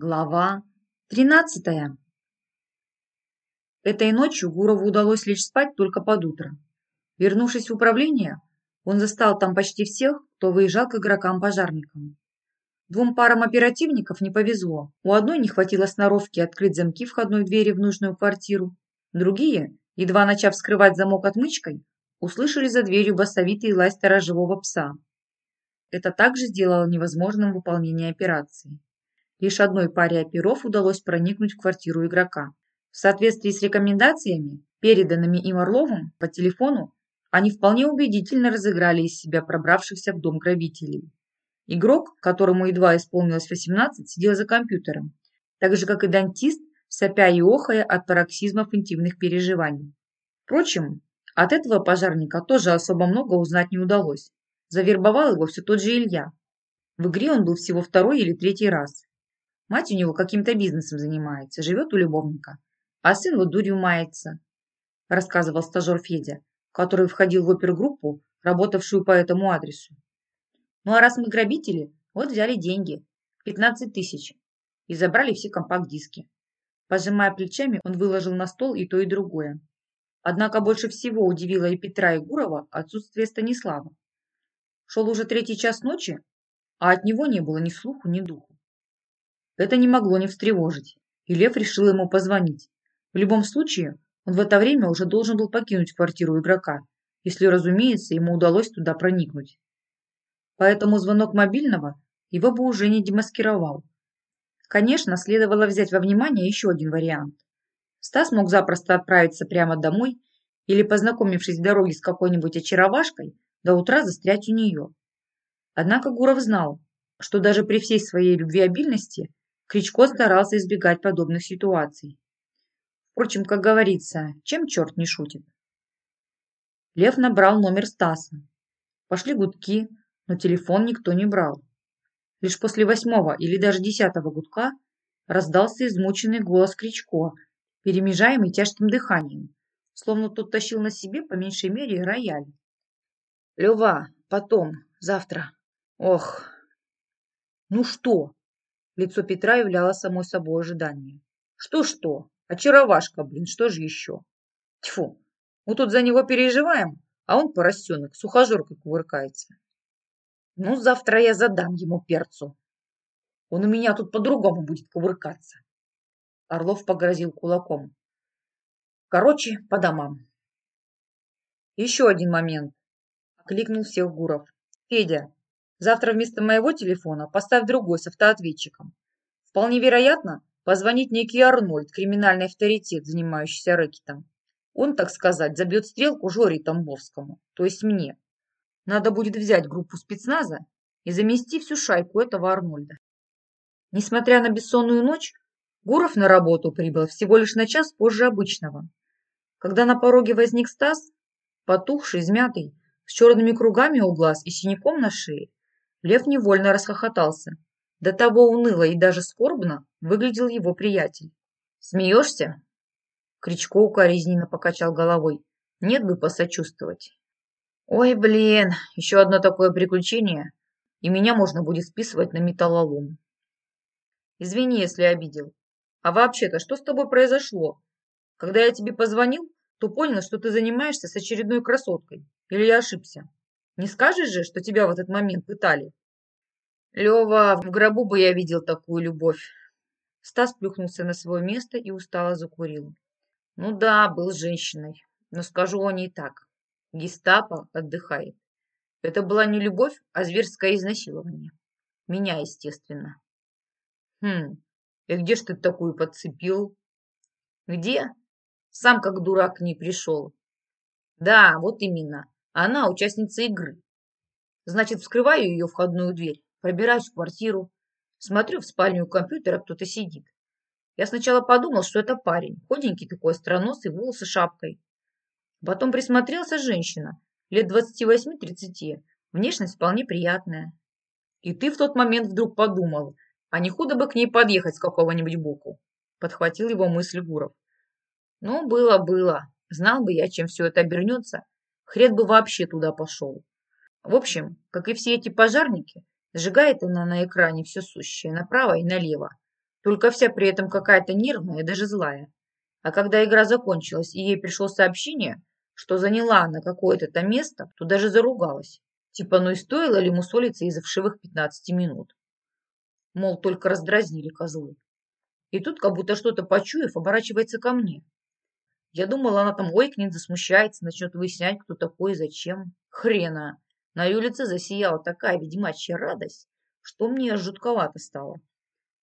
Глава тринадцатая. Этой ночью Гурову удалось лишь спать только под утро. Вернувшись в управление, он застал там почти всех, кто выезжал к игрокам-пожарникам. Двум парам оперативников не повезло. У одной не хватило сноровки открыть замки входной двери в нужную квартиру. Другие, едва начав вскрывать замок отмычкой, услышали за дверью басовитый лай сторожевого пса. Это также сделало невозможным выполнение операции. Лишь одной паре оперов удалось проникнуть в квартиру игрока. В соответствии с рекомендациями, переданными им Орловым по телефону, они вполне убедительно разыграли из себя пробравшихся в дом грабителей. Игрок, которому едва исполнилось 18, сидел за компьютером, так же, как и дантист, сопя и охая от пароксизмов интимных переживаний. Впрочем, от этого пожарника тоже особо много узнать не удалось. Завербовал его все тот же Илья. В игре он был всего второй или третий раз. Мать у него каким-то бизнесом занимается, живет у любовника. А сын вот дурью мается, рассказывал стажер Федя, который входил в опергруппу, работавшую по этому адресу. Ну а раз мы грабители, вот взяли деньги, 15 тысяч, и забрали все компакт-диски. Пожимая плечами, он выложил на стол и то, и другое. Однако больше всего удивило и Петра, и Гурова отсутствие Станислава. Шел уже третий час ночи, а от него не было ни слуху, ни духу. Это не могло не встревожить, и Лев решил ему позвонить. В любом случае, он в это время уже должен был покинуть квартиру игрока, если, разумеется, ему удалось туда проникнуть. Поэтому звонок мобильного его бы уже не демаскировал. Конечно, следовало взять во внимание еще один вариант. Стас мог запросто отправиться прямо домой или, познакомившись в дороге с какой-нибудь очаровашкой, до утра застрять у нее. Однако Гуров знал, что даже при всей своей любвеобильности Кричко старался избегать подобных ситуаций. Впрочем, как говорится, чем черт не шутит. Лев набрал номер Стаса. Пошли гудки, но телефон никто не брал. Лишь после восьмого или даже десятого гудка раздался измученный голос Кричко, перемежаемый тяжким дыханием, словно тот тащил на себе по меньшей мере рояль. «Лева, потом, завтра. Ох!» «Ну что?» Лицо Петра являло само собой ожидание. Что-что? Очаровашка, блин, что же еще? Тьфу, мы тут за него переживаем, а он, поросенок, с ухажеркой кувыркается. Ну, завтра я задам ему перцу. Он у меня тут по-другому будет кувыркаться. Орлов погрозил кулаком. Короче, по домам. Еще один момент. Окликнул всех Гуров. Федя, Завтра вместо моего телефона поставь другой с автоответчиком. Вполне вероятно, позвонит некий Арнольд, криминальный авторитет, занимающийся рэкетом. Он, так сказать, забьет стрелку Жоре Тамбовскому, то есть мне. Надо будет взять группу спецназа и замести всю шайку этого Арнольда. Несмотря на бессонную ночь, Гуров на работу прибыл всего лишь на час позже обычного. Когда на пороге возник Стас, потухший, измятый, с черными кругами у глаз и синяком на шее, Лев невольно расхохотался. До того уныло и даже скорбно выглядел его приятель. «Смеешься?» Кричко укоризненно покачал головой. «Нет бы посочувствовать». «Ой, блин, еще одно такое приключение, и меня можно будет списывать на металлолом». «Извини, если обидел. А вообще-то, что с тобой произошло? Когда я тебе позвонил, то понял, что ты занимаешься с очередной красоткой. Или я ошибся?» Не скажешь же, что тебя в этот момент пытали? Лева, в гробу бы я видел такую любовь. Стас плюхнулся на свое место и устало закурил. Ну да, был женщиной, но скажу о ней так. Гестапо отдыхает. Это была не любовь, а зверское изнасилование. Меня, естественно. Хм, и где ж ты такую подцепил? Где? Сам как дурак не пришел. Да, вот именно. Она участница игры. Значит, вскрываю ее входную дверь, пробираюсь в квартиру, смотрю в спальню у компьютера, кто-то сидит. Я сначала подумал, что это парень, худенький такой, остроносый, волосы шапкой. Потом присмотрелся женщина, лет 28-30, внешность вполне приятная. И ты в тот момент вдруг подумал, а не худо бы к ней подъехать с какого-нибудь боку. Подхватил его мысль Гуров. Ну, было-было. Знал бы я, чем все это обернется, Хрен бы вообще туда пошел. В общем, как и все эти пожарники, сжигает она на экране все сущее направо и налево. только вся при этом какая-то нервная даже злая. А когда игра закончилась и ей пришло сообщение, что заняла она какое-то там место, то даже заругалась. Типа, ну и стоило ли мусолиться из-за вшивых 15 минут? Мол, только раздразнили козлы. И тут, как будто что-то почуяв, оборачивается ко мне. Я думала, она там ойкнет, засмущается, начнет выяснять, кто такой и зачем. Хрена. На ее лице засияла такая ведьмачья радость, что мне жутковато стало.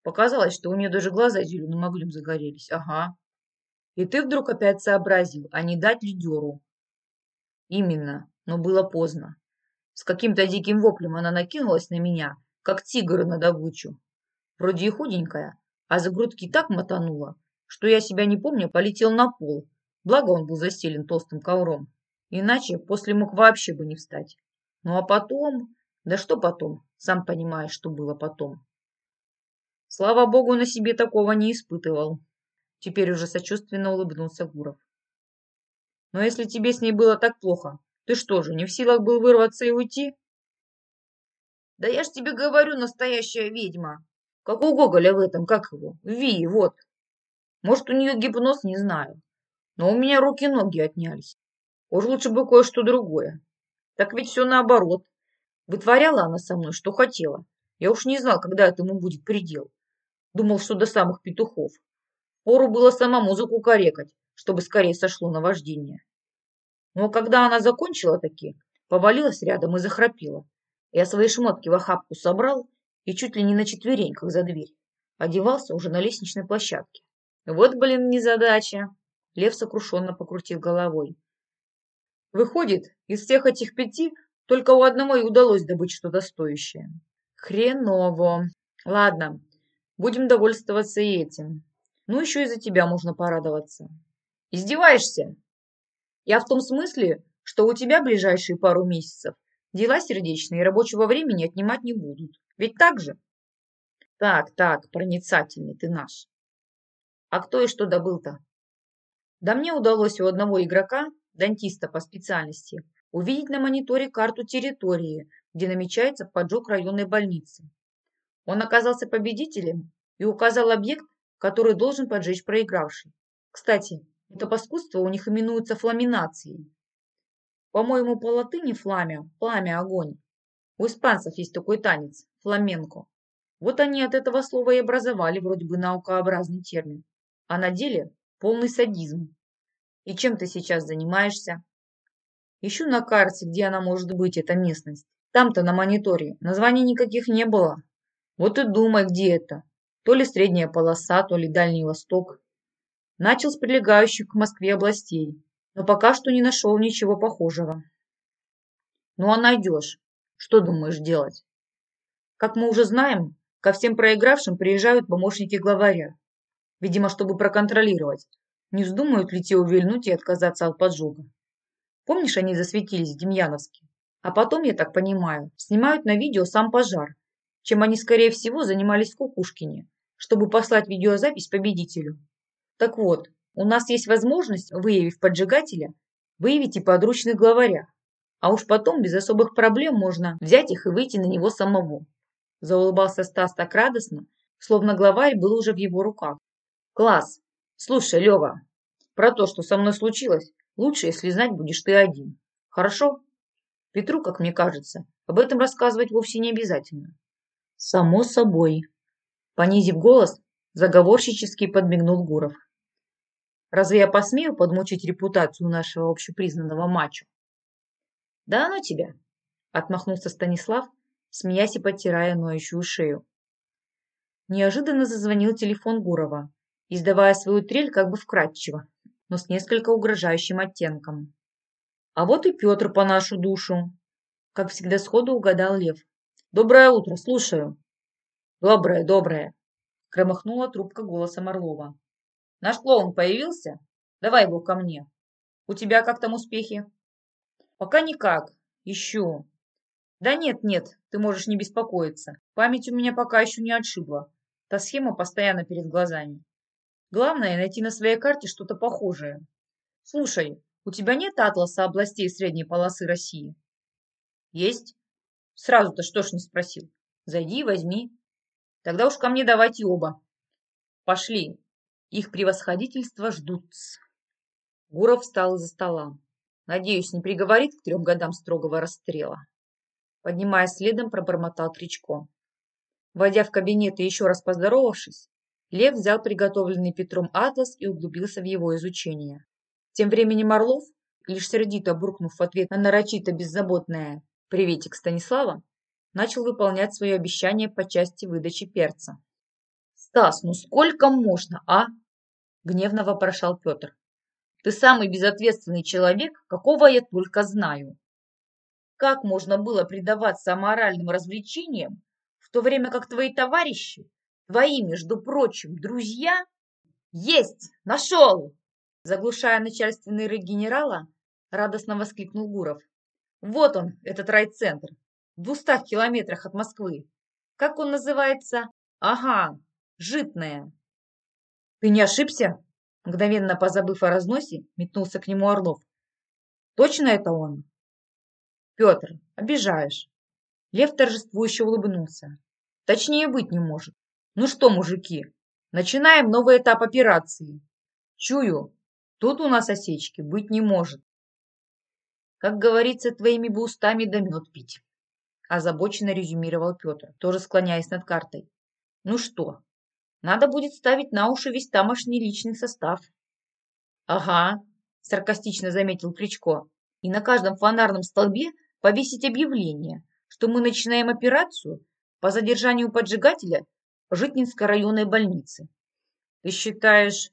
Показалось, что у нее даже глаза зеленым огнем загорелись. Ага. И ты вдруг опять сообразил, а не дать лидеру. Именно, но было поздно. С каким-то диким воплем она накинулась на меня, как тигр на добычу. Вроде и худенькая, а за грудки так мотанула, что я себя не помню, полетел на пол. Благо он был застелен толстым ковром. Иначе после мог вообще бы не встать. Ну а потом... Да что потом? Сам понимаешь, что было потом. Слава богу, на себе такого не испытывал. Теперь уже сочувственно улыбнулся Гуров. Но если тебе с ней было так плохо, ты что же, не в силах был вырваться и уйти? Да я ж тебе говорю, настоящая ведьма. Как у Гоголя в этом, как его? Ви, вот. Может, у нее гипноз, не знаю. Но у меня руки-ноги отнялись. Уж лучше бы кое-что другое. Так ведь все наоборот. Вытворяла она со мной, что хотела. Я уж не знал, когда этому будет предел. Думал, что до самых петухов. Пору было сама музыку корекать, чтобы скорее сошло на вождение. Но когда она закончила таки, повалилась рядом и захрапела. Я свои шмотки в охапку собрал и чуть ли не на четвереньках за дверь. Одевался уже на лестничной площадке. Вот, блин, незадача. Лев сокрушенно покрутил головой. Выходит, из всех этих пяти только у одного и удалось добыть что-то стоящее. Хреново. Ладно, будем довольствоваться и этим. Ну, еще и за тебя можно порадоваться. Издеваешься? Я в том смысле, что у тебя ближайшие пару месяцев дела сердечные и рабочего времени отнимать не будут. Ведь так же? Так, так, проницательный ты наш. А кто и что добыл-то? Да мне удалось у одного игрока, дантиста по специальности, увидеть на мониторе карту территории, где намечается поджог районной больницы. Он оказался победителем и указал объект, который должен поджечь проигравший. Кстати, это паскудство у них именуется фламинацией. По-моему, по латыни фламя, пламя, огонь. У испанцев есть такой танец – фламенко. Вот они от этого слова и образовали вроде бы наукообразный термин. А на деле полный садизм. И чем ты сейчас занимаешься? Ищу на карте, где она может быть, эта местность. Там-то на мониторе названий никаких не было. Вот и думай, где это. То ли средняя полоса, то ли Дальний Восток. Начал с прилегающих к Москве областей, но пока что не нашел ничего похожего. Ну а найдешь. Что думаешь делать? Как мы уже знаем, ко всем проигравшим приезжают помощники главаря. Видимо, чтобы проконтролировать, не вздумают ли те увильнуть и отказаться от поджога. Помнишь, они засветились в Демьяновске? А потом, я так понимаю, снимают на видео сам пожар, чем они, скорее всего, занимались в Кукушкине, чтобы послать видеозапись победителю. Так вот, у нас есть возможность, выявив поджигателя, выявить и подручных главаря. А уж потом без особых проблем можно взять их и выйти на него самого. Заулыбался Стас так радостно, словно главарь был уже в его руках. Класс! Слушай, Лева, про то, что со мной случилось, лучше, если знать будешь ты один. Хорошо? Петру, как мне кажется, об этом рассказывать вовсе не обязательно. Само собой. Понизив голос, заговорщически подмигнул Гуров. Разве я посмею подмучить репутацию нашего общепризнанного мачо? Да ну тебя, отмахнулся Станислав, смеясь и потирая ноющую шею. Неожиданно зазвонил телефон Гурова, издавая свою трель как бы вкрадчиво, но с несколько угрожающим оттенком. А вот и Петр по нашу душу. Как всегда сходу угадал Лев. Доброе утро, слушаю. Доброе, доброе. Громыхнула трубка голосом Орлова. Наш клоун появился? Давай его ко мне. У тебя как там успехи? Пока никак. Ищу. Да нет, нет, ты можешь не беспокоиться. Память у меня пока еще не отшибла. Та схема постоянно перед глазами. Главное найти на своей карте что-то похожее. Слушай, у тебя нет атласа областей средней полосы России? Есть. Сразу-то что ж не спросил. Зайди возьми. Тогда уж ко мне давайте оба. Пошли. Их превосходительство ждут. Гуров встал из-за стола. Надеюсь, не приговорит к трем годам строгого расстрела. Поднимая следом, пробормотал Кричко. Войдя в кабинет и еще раз поздоровавшись, Лев взял приготовленный Петром атлас и углубился в его изучение. Тем временем Орлов, лишь сердито буркнув в ответ на нарочито беззаботное «приветик Станислава», начал выполнять свое обещание по части выдачи перца. «Стас, ну сколько можно, а?» – гневно вопрошал Петр. «Ты самый безответственный человек, какого я только знаю. Как можно было предаваться аморальным развлечениям, в то время как твои товарищи Твои, между прочим, друзья? Есть! Нашел!» Заглушая начальственный рык генерала, радостно воскликнул Гуров. «Вот он, этот райцентр, в двухстах километрах от Москвы. Как он называется? Ага, Житная». «Ты не ошибся?» Мгновенно позабыв о разносе, метнулся к нему Орлов. «Точно это он?» «Петр, обижаешь». Лев торжествующе улыбнулся. «Точнее быть не может. Ну что, мужики, начинаем новый этап операции. Чую, тут у нас осечки быть не может. Как говорится, твоими бы устами да мед пить. Озабоченно резюмировал Петр, тоже склоняясь над картой. Ну что, надо будет ставить на уши весь тамошний личный состав. Ага, саркастично заметил Кричко. И на каждом фонарном столбе повесить объявление, что мы начинаем операцию по задержанию поджигателя Житнинской районной больницы. Ты считаешь...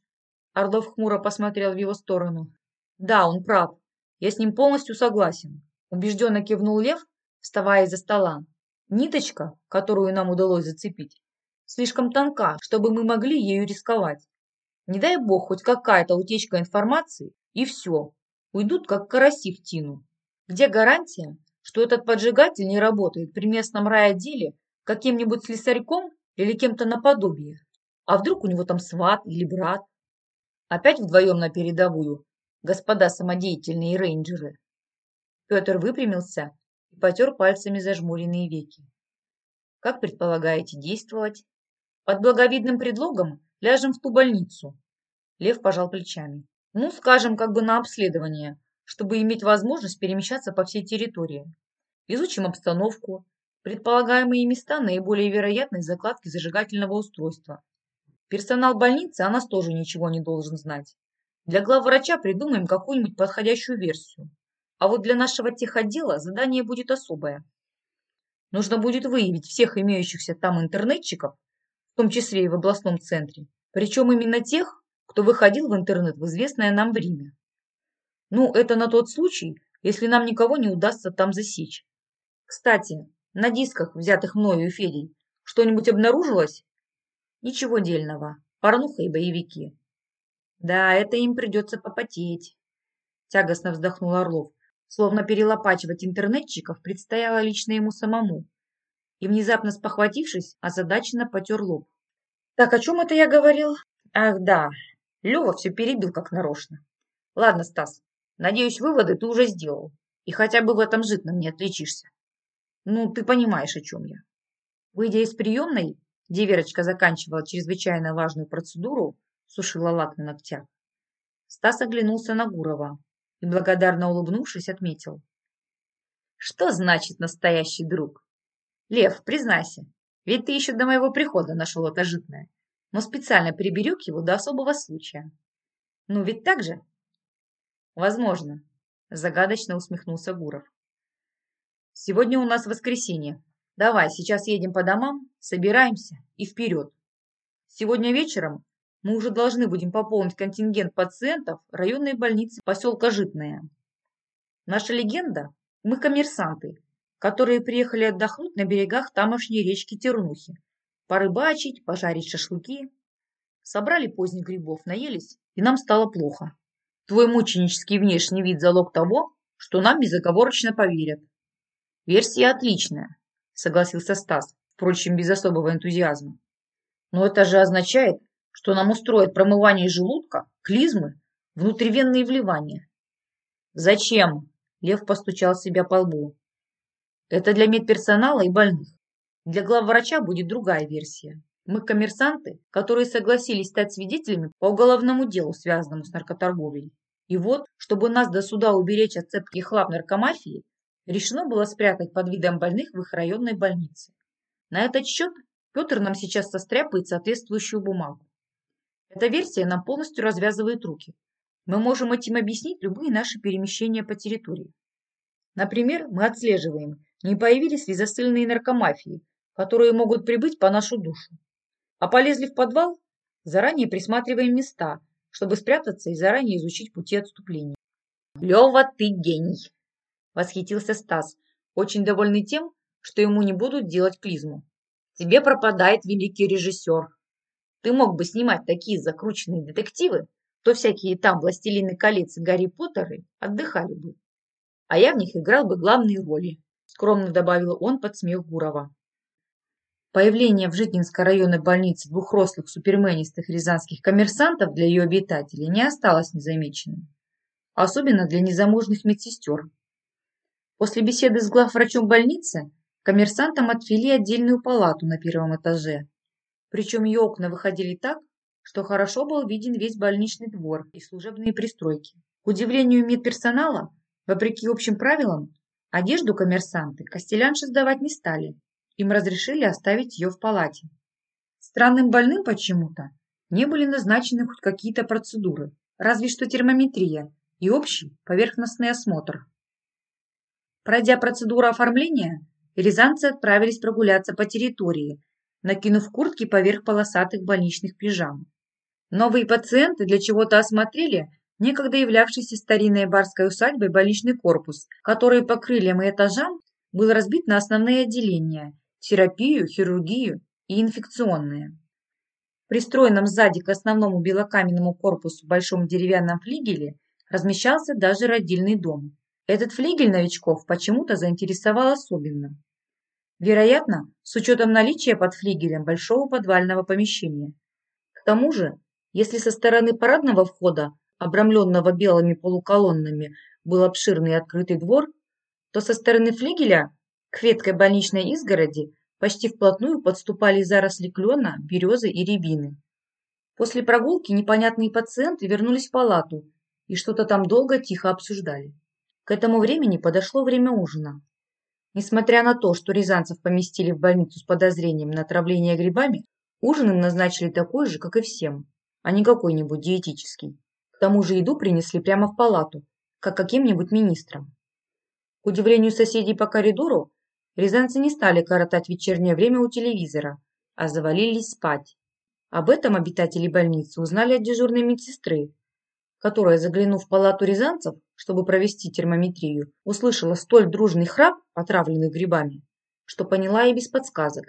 Орлов хмуро посмотрел в его сторону. Да, он прав. Я с ним полностью согласен. Убежденно кивнул Лев, вставая из-за стола. Ниточка, которую нам удалось зацепить, слишком тонка, чтобы мы могли ею рисковать. Не дай бог, хоть какая-то утечка информации, и все. Уйдут, как караси в тину. Где гарантия, что этот поджигатель не работает при местном райотделе каким-нибудь слесарьком или кем-то наподобие. А вдруг у него там сват или брат? Опять вдвоем на передовую, господа самодеятельные рейнджеры. Петр выпрямился и потер пальцами зажмуренные веки. Как предполагаете действовать? Под благовидным предлогом ляжем в ту больницу. Лев пожал плечами. Ну, скажем, как бы на обследование, чтобы иметь возможность перемещаться по всей территории. Изучим обстановку, Предполагаемые места наиболее вероятной закладки зажигательного устройства. Персонал больницы о нас тоже ничего не должен знать. Для главврача придумаем какую-нибудь подходящую версию. А вот для нашего техотдела задание будет особое. Нужно будет выявить всех имеющихся там интернетчиков, в том числе и в областном центре, причем именно тех, кто выходил в интернет в известное нам время. Ну, это на тот случай, если нам никого не удастся там засечь. Кстати, на дисках, взятых мною и Федей, что-нибудь обнаружилось? Ничего дельного. Порнуха и боевики. Да, это им придется попотеть. Тягостно вздохнул Орлов. Словно перелопачивать интернетчиков предстояло лично ему самому. И внезапно спохватившись, озадаченно потер лоб. Так, о чем это я говорил? Ах, да. Лева все перебил как нарочно. Ладно, Стас, надеюсь, выводы ты уже сделал. И хотя бы в этом житном не отличишься. Ну, ты понимаешь, о чем я. Выйдя из приемной, где Верочка заканчивала чрезвычайно важную процедуру, сушила лак на ногтях, Стас оглянулся на Гурова и, благодарно улыбнувшись, отметил. Что значит настоящий друг? Лев, признайся, ведь ты еще до моего прихода нашел это житное, но специально приберег его до особого случая. Ну ведь так же? Возможно, загадочно усмехнулся Гуров. Сегодня у нас воскресенье. Давай, сейчас едем по домам, собираемся и вперед. Сегодня вечером мы уже должны будем пополнить контингент пациентов районной больницы поселка Житная. Наша легенда – мы коммерсанты, которые приехали отдохнуть на берегах тамошней речки Тернухи, порыбачить, пожарить шашлыки. Собрали поздних грибов, наелись, и нам стало плохо. Твой мученический внешний вид – залог того, что нам безоговорочно поверят. Версия отличная, согласился Стас, впрочем, без особого энтузиазма. Но это же означает, что нам устроят промывание желудка, клизмы, внутривенные вливания. Зачем? Лев постучал себя по лбу. Это для медперсонала и больных. Для главврача будет другая версия. Мы коммерсанты, которые согласились стать свидетелями по уголовному делу, связанному с наркоторговлей. И вот, чтобы нас до суда уберечь от цепких лап наркомафии, решено было спрятать под видом больных в их районной больнице. На этот счет Петр нам сейчас состряпает соответствующую бумагу. Эта версия нам полностью развязывает руки. Мы можем этим объяснить любые наши перемещения по территории. Например, мы отслеживаем, не появились ли засыльные наркомафии, которые могут прибыть по нашу душу. А полезли в подвал, заранее присматриваем места, чтобы спрятаться и заранее изучить пути отступления. «Лева, ты гений!» – восхитился Стас, очень довольный тем, что ему не будут делать клизму. «Тебе пропадает великий режиссер. Ты мог бы снимать такие закрученные детективы, то всякие там «Властелины колец» и «Гарри Поттеры» отдыхали бы. А я в них играл бы главные роли», – скромно добавил он под смех Гурова. Появление в Житинской районной больнице двух рослых суперменистых рязанских коммерсантов для ее обитателей не осталось незамеченным. Особенно для незамужних медсестер. После беседы с главврачом больницы коммерсантам отвели отдельную палату на первом этаже. Причем ее окна выходили так, что хорошо был виден весь больничный двор и служебные пристройки. К удивлению медперсонала, вопреки общим правилам, одежду коммерсанты костелянши сдавать не стали им разрешили оставить ее в палате. Странным больным почему-то не были назначены хоть какие-то процедуры, разве что термометрия и общий поверхностный осмотр. Пройдя процедуру оформления, рязанцы отправились прогуляться по территории, накинув куртки поверх полосатых больничных пижам. Новые пациенты для чего-то осмотрели некогда являвшийся старинной барской усадьбой больничный корпус, который по крыльям и этажам был разбит на основные отделения терапию, хирургию и инфекционные. Пристроенном сзади к основному белокаменному корпусу большом деревянном флигеле размещался даже родильный дом. Этот флигель новичков почему-то заинтересовал особенно. Вероятно, с учетом наличия под флигелем большого подвального помещения. К тому же, если со стороны парадного входа, обрамленного белыми полуколоннами, был обширный открытый двор, то со стороны флигеля к веткой больничной изгороди почти вплотную подступали заросли клена, березы и рябины. После прогулки непонятные пациенты вернулись в палату и что-то там долго тихо обсуждали. К этому времени подошло время ужина. Несмотря на то, что рязанцев поместили в больницу с подозрением на отравление грибами, ужин им назначили такой же, как и всем, а не какой-нибудь диетический. К тому же еду принесли прямо в палату, как каким-нибудь министрам. К удивлению соседей по коридору, Рязанцы не стали коротать вечернее время у телевизора, а завалились спать. Об этом обитатели больницы узнали от дежурной медсестры, которая, заглянув в палату рязанцев, чтобы провести термометрию, услышала столь дружный храп, отравленный грибами, что поняла и без подсказок.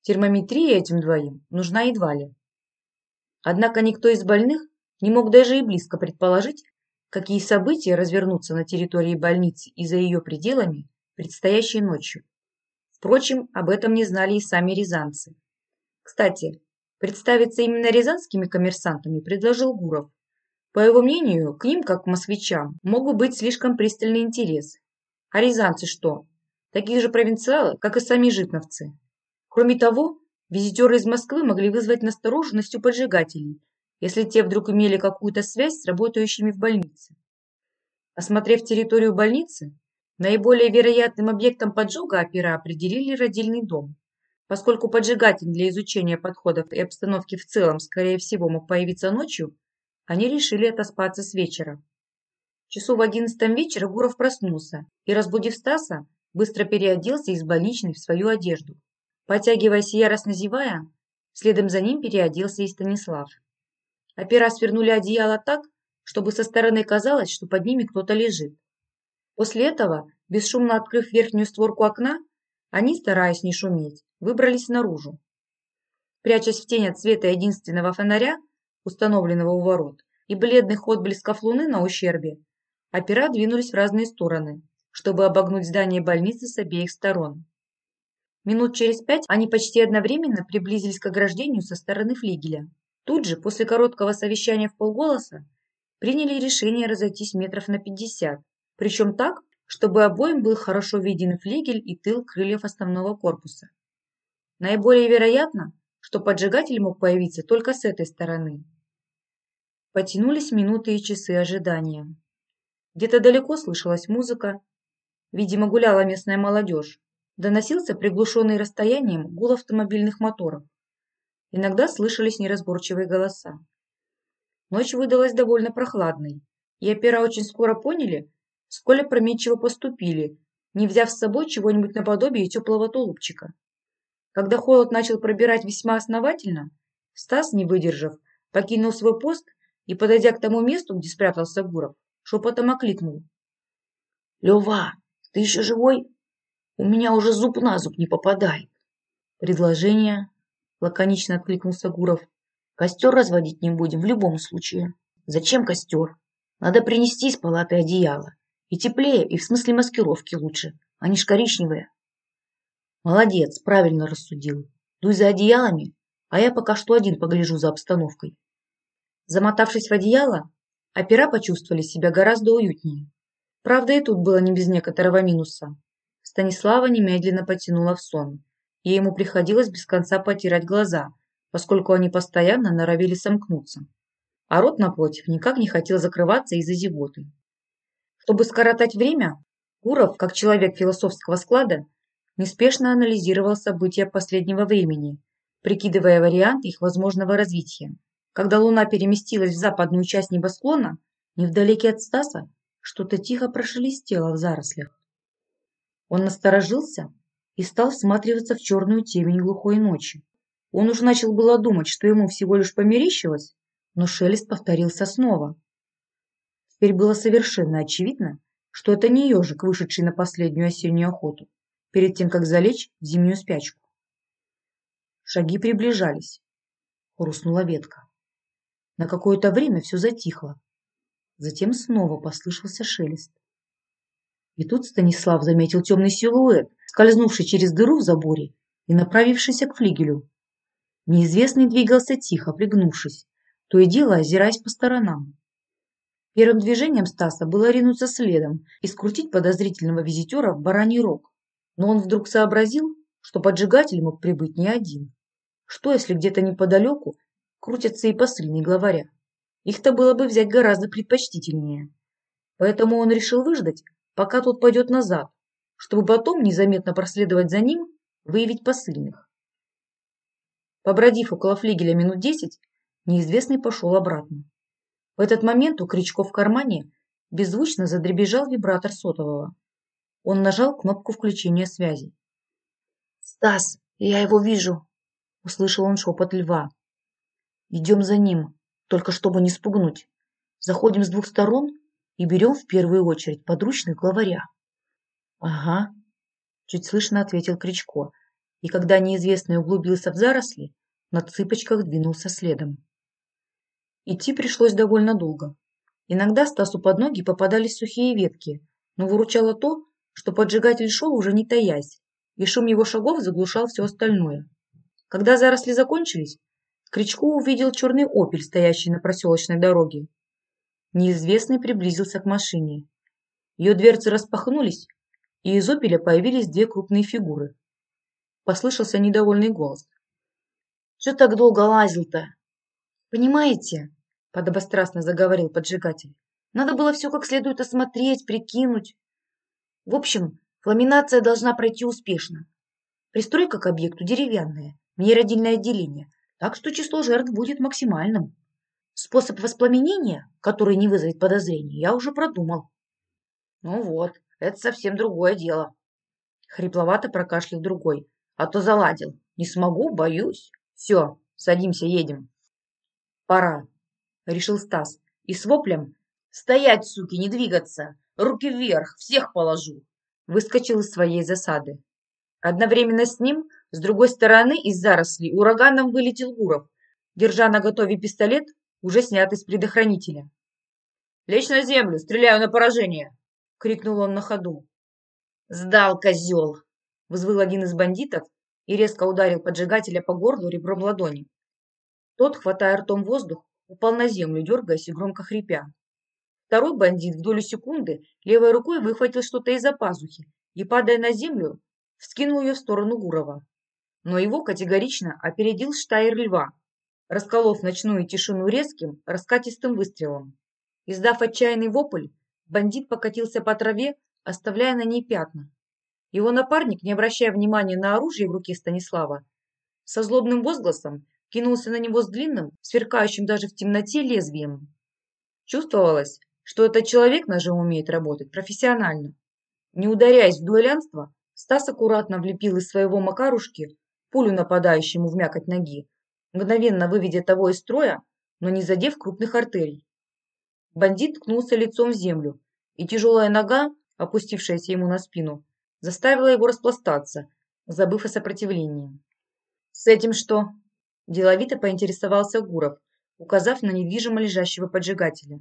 Термометрия этим двоим нужна едва ли. Однако никто из больных не мог даже и близко предположить, какие события развернутся на территории больницы и за ее пределами предстоящей ночью. Впрочем, об этом не знали и сами рязанцы. Кстати, представиться именно рязанскими коммерсантами предложил Гуров. По его мнению, к ним, как к москвичам, мог бы быть слишком пристальный интерес. А рязанцы что? Такие же провинциалы, как и сами житновцы. Кроме того, визитеры из Москвы могли вызвать настороженность у поджигателей, если те вдруг имели какую-то связь с работающими в больнице. Осмотрев территорию больницы, Наиболее вероятным объектом поджога опера определили родильный дом. Поскольку поджигатель для изучения подходов и обстановки в целом, скорее всего, мог появиться ночью, они решили отоспаться с вечера. Часу в одиннадцатом вечера Гуров проснулся и, разбудив Стаса, быстро переоделся из больничной в свою одежду. Потягиваясь и яростно зевая, следом за ним переоделся и Станислав. Опера свернули одеяло так, чтобы со стороны казалось, что под ними кто-то лежит. После этого, бесшумно открыв верхнюю створку окна, они, стараясь не шуметь, выбрались наружу. Прячась в тень от света единственного фонаря, установленного у ворот, и бледных отблесков луны на ущербе, опера двинулись в разные стороны, чтобы обогнуть здание больницы с обеих сторон. Минут через пять они почти одновременно приблизились к ограждению со стороны флигеля. Тут же, после короткого совещания в полголоса, приняли решение разойтись метров на пятьдесят, причем так, чтобы обоим был хорошо виден флигель и тыл крыльев основного корпуса. Наиболее вероятно, что поджигатель мог появиться только с этой стороны. Потянулись минуты и часы ожидания. Где-то далеко слышалась музыка. Видимо, гуляла местная молодежь. Доносился приглушенный расстоянием гул автомобильных моторов. Иногда слышались неразборчивые голоса. Ночь выдалась довольно прохладной, и опера очень скоро поняли, сколь опрометчиво поступили, не взяв с собой чего-нибудь наподобие теплого тулупчика. Когда холод начал пробирать весьма основательно, Стас, не выдержав, покинул свой пост и, подойдя к тому месту, где спрятался Гуров, шепотом окликнул. «Лева, ты еще живой? У меня уже зуб на зуб не попадает». «Предложение?» – лаконично откликнулся Гуров. Костер разводить не будем в любом случае. Зачем костер? Надо принести из палаты одеяло. И теплее, и в смысле маскировки лучше. Они ж коричневые. Молодец, правильно рассудил. Дуй за одеялами, а я пока что один погляжу за обстановкой. Замотавшись в одеяло, опера почувствовали себя гораздо уютнее. Правда, и тут было не без некоторого минуса. Станислава немедленно потянула в сон, и ему приходилось без конца потирать глаза, поскольку они постоянно норовили сомкнуться. А рот, напротив, никак не хотел закрываться из-за зевоты. Чтобы скоротать время, Гуров, как человек философского склада, неспешно анализировал события последнего времени, прикидывая варианты их возможного развития. Когда Луна переместилась в западную часть небосклона, невдалеке от Стаса что-то тихо прошелестело в зарослях. Он насторожился и стал всматриваться в черную темень глухой ночи. Он уж начал было думать, что ему всего лишь померещилось, но шелест повторился снова. Теперь было совершенно очевидно, что это не ежик, вышедший на последнюю осеннюю охоту, перед тем, как залечь в зимнюю спячку. Шаги приближались. Хрустнула ветка. На какое-то время все затихло. Затем снова послышался шелест. И тут Станислав заметил темный силуэт, скользнувший через дыру в заборе и направившийся к флигелю. Неизвестный двигался тихо, пригнувшись, то и дело озираясь по сторонам. Первым движением Стаса было ринуться следом и скрутить подозрительного визитера в бараний рог. Но он вдруг сообразил, что поджигатель мог прибыть не один. Что, если где-то неподалеку крутятся и посыльные главаря? Их-то было бы взять гораздо предпочтительнее. Поэтому он решил выждать, пока тот пойдет назад, чтобы потом незаметно проследовать за ним, выявить посыльных. Побродив около флигеля минут десять, неизвестный пошел обратно. В этот момент у Кричко в кармане беззвучно задребежал вибратор сотового. Он нажал кнопку включения связи. «Стас, я его вижу!» – услышал он шепот льва. «Идем за ним, только чтобы не спугнуть. Заходим с двух сторон и берем в первую очередь подручных главаря». «Ага», – чуть слышно ответил Кричко и когда неизвестный углубился в заросли, на цыпочках двинулся следом. Идти пришлось довольно долго. Иногда Стасу под ноги попадались сухие ветки, но выручало то, что поджигатель шел уже не таясь, и шум его шагов заглушал все остальное. Когда заросли закончились, Кричко увидел черный опель, стоящий на проселочной дороге. Неизвестный приблизился к машине. Ее дверцы распахнулись, и из опеля появились две крупные фигуры послышался недовольный голос. «Что так долго лазил-то?» «Понимаете?» – подобострастно заговорил поджигатель. «Надо было все как следует осмотреть, прикинуть. В общем, ламинация должна пройти успешно. Пристройка к объекту деревянная, нейродильное отделение, так что число жертв будет максимальным. Способ воспламенения, который не вызовет подозрений, я уже продумал». «Ну вот, это совсем другое дело», – хрипловато прокашлял другой, а то заладил. Не смогу, боюсь. Все, садимся, едем. Пора, решил Стас. И с воплем «Стоять, суки, не двигаться! Руки вверх, всех положу!» Выскочил из своей засады. Одновременно с ним, с другой стороны, из зарослей ураганом вылетел Гуров, держа на готове пистолет, уже снятый с предохранителя. «Лечь на землю, стреляю на поражение!» — крикнул он на ходу. «Сдал, козел!» взвыл один из бандитов и резко ударил поджигателя по горлу ребром ладони. Тот, хватая ртом воздух, упал на землю, дергаясь и громко хрипя. Второй бандит в долю секунды левой рукой выхватил что-то из-за пазухи и, падая на землю, вскинул ее в сторону Гурова. Но его категорично опередил штайр льва, расколов ночную тишину резким, раскатистым выстрелом. Издав отчаянный вопль, бандит покатился по траве, оставляя на ней пятна. Его напарник, не обращая внимания на оружие в руке Станислава, со злобным возгласом кинулся на него с длинным, сверкающим даже в темноте лезвием. Чувствовалось, что этот человек ножом умеет работать профессионально. Не ударяясь в дуэлянство, Стас аккуратно влепил из своего макарушки пулю нападающему в мякоть ноги, мгновенно выведя того из строя, но не задев крупных артерий. Бандит ткнулся лицом в землю, и тяжелая нога, опустившаяся ему на спину, заставила его распластаться, забыв о сопротивлении. «С этим что?» – деловито поинтересовался Гуров, указав на недвижимо лежащего поджигателя.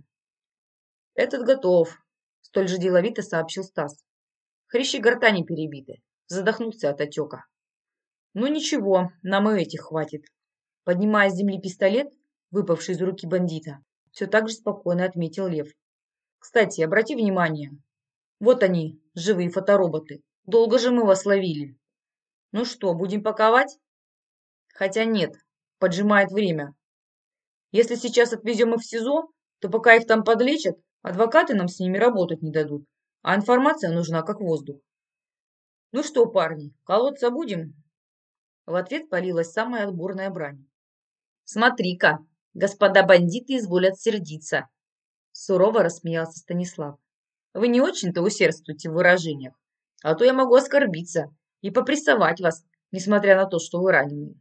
«Этот готов», – столь же деловито сообщил Стас. «Хрящи гортани перебиты, задохнулся от отека». «Ну ничего, нам и этих хватит». Поднимая с земли пистолет, выпавший из руки бандита, все так же спокойно отметил Лев. «Кстати, обрати внимание, вот они, живые фотороботы. Долго же мы вас ловили. Ну что, будем паковать?» Хотя нет, поджимает время. Если сейчас отвезем их в СИЗО, то пока их там подлечат, адвокаты нам с ними работать не дадут, а информация нужна как воздух. Ну что, парни, колоться будем? В ответ полилась самая отборная брань. Смотри-ка, господа бандиты изволят сердиться. Сурово рассмеялся Станислав. Вы не очень-то усердствуете в выражениях, а то я могу оскорбиться и попрессовать вас, несмотря на то, что вы раненые.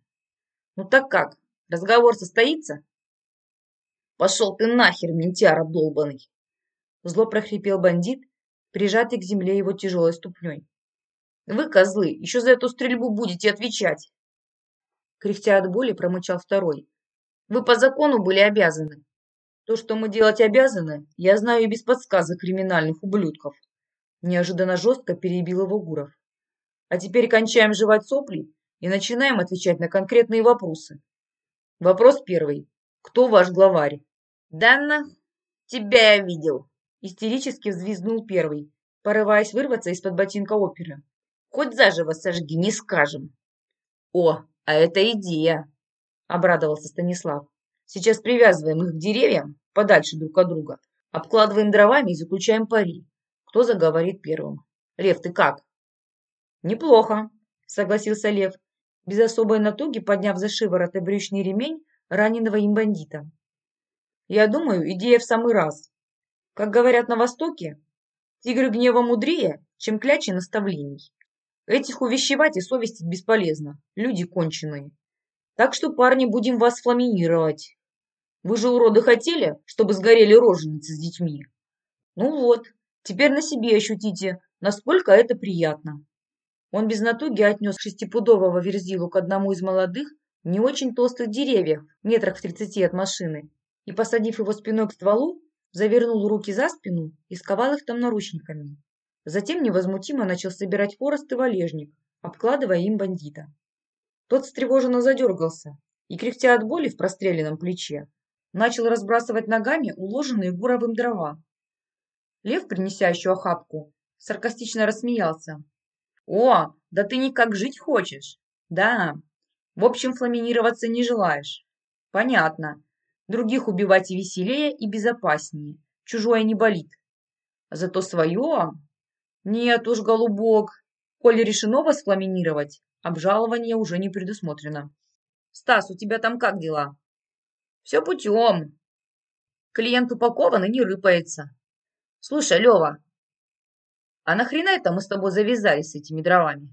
Ну так как, разговор состоится? Пошел ты нахер, ментяр обдолбанный! Зло прохрипел бандит, прижатый к земле его тяжелой ступней. Вы, козлы, еще за эту стрельбу будете отвечать. Кряхтя от боли, промычал второй. Вы по закону были обязаны. То, что мы делать обязаны, я знаю и без подсказок криминальных ублюдков. Неожиданно жестко перебил его Гуров. А теперь кончаем жевать сопли и начинаем отвечать на конкретные вопросы. Вопрос первый. Кто ваш главарь? Данна, тебя я видел. Истерически взвизгнул первый, порываясь вырваться из-под ботинка оперы. Хоть заживо сожги, не скажем. О, а это идея, обрадовался Станислав. Сейчас привязываем их к деревьям, подальше друг от друга, обкладываем дровами и заключаем пари. Кто заговорит первым? Лев, ты как? Неплохо, согласился Лев, без особой натуги подняв за шиворот и брючный ремень раненого им бандита. Я думаю, идея в самый раз. Как говорят на Востоке, тигры гнева мудрее, чем клячи наставлений. Этих увещевать и совестить бесполезно, люди конченые. Так что, парни, будем вас фламинировать. Вы же, уроды, хотели, чтобы сгорели роженицы с детьми? Ну вот, теперь на себе ощутите, насколько это приятно. Он без натуги отнес шестипудового верзилу к одному из молодых, не очень толстых деревьев, метрах в тридцати от машины, и, посадив его спиной к стволу, завернул руки за спину и сковал их там наручниками. Затем невозмутимо начал собирать хворост и валежник, обкладывая им бандита. Тот встревоженно задергался и, кряхтя от боли в простреленном плече, начал разбрасывать ногами уложенные буровым дрова. Лев, принеся еще охапку, саркастично рассмеялся, о, да ты никак жить хочешь. Да. В общем, фламинироваться не желаешь. Понятно. Других убивать веселее, и безопаснее. Чужое не болит. Зато свое... Нет уж, голубок. Коли решено вас фламинировать, обжалование уже не предусмотрено. Стас, у тебя там как дела? Все путем. Клиент упакован и не рыпается. Слушай, Лева, а нахрена это мы с тобой завязались с этими дровами?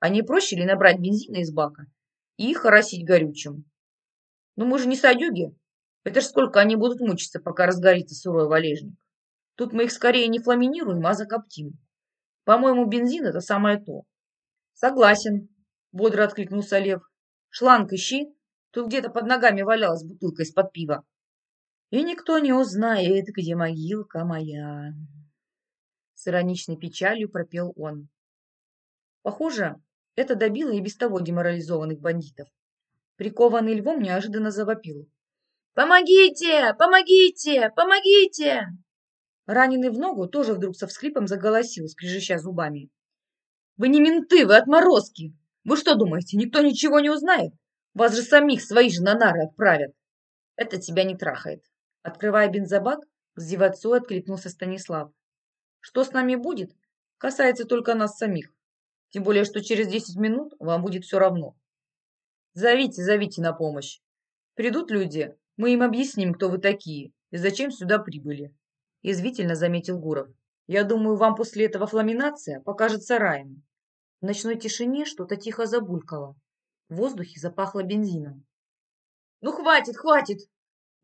А не проще ли набрать бензина из бака и их оросить горючим? Ну мы же не садюги. Это ж сколько они будут мучиться, пока разгорится сырой валежник. Тут мы их скорее не фламинируем, а закоптим. По-моему, бензин это самое то. Согласен, бодро откликнулся Лев. Шланг ищи. Тут где-то под ногами валялась бутылка из-под пива. И никто не узнает, где могилка моя с ироничной печалью пропел он. Похоже, это добило и без того деморализованных бандитов. Прикованный львом неожиданно завопил. «Помогите! Помогите! Помогите!» Раненый в ногу тоже вдруг со всхлипом заголосил, скрежеща зубами. «Вы не менты, вы отморозки! Вы что думаете, никто ничего не узнает? Вас же самих свои же на нары отправят. Это тебя не трахает. Открывая бензобак, с зевотцой откликнулся Станислав. Что с нами будет, касается только нас самих. Тем более, что через 10 минут вам будет все равно. Зовите, зовите на помощь. Придут люди, мы им объясним, кто вы такие и зачем сюда прибыли. Язвительно заметил Гуров. Я думаю, вам после этого фламинация покажется раем. В ночной тишине что-то тихо забулькало. В воздухе запахло бензином. «Ну хватит, хватит!»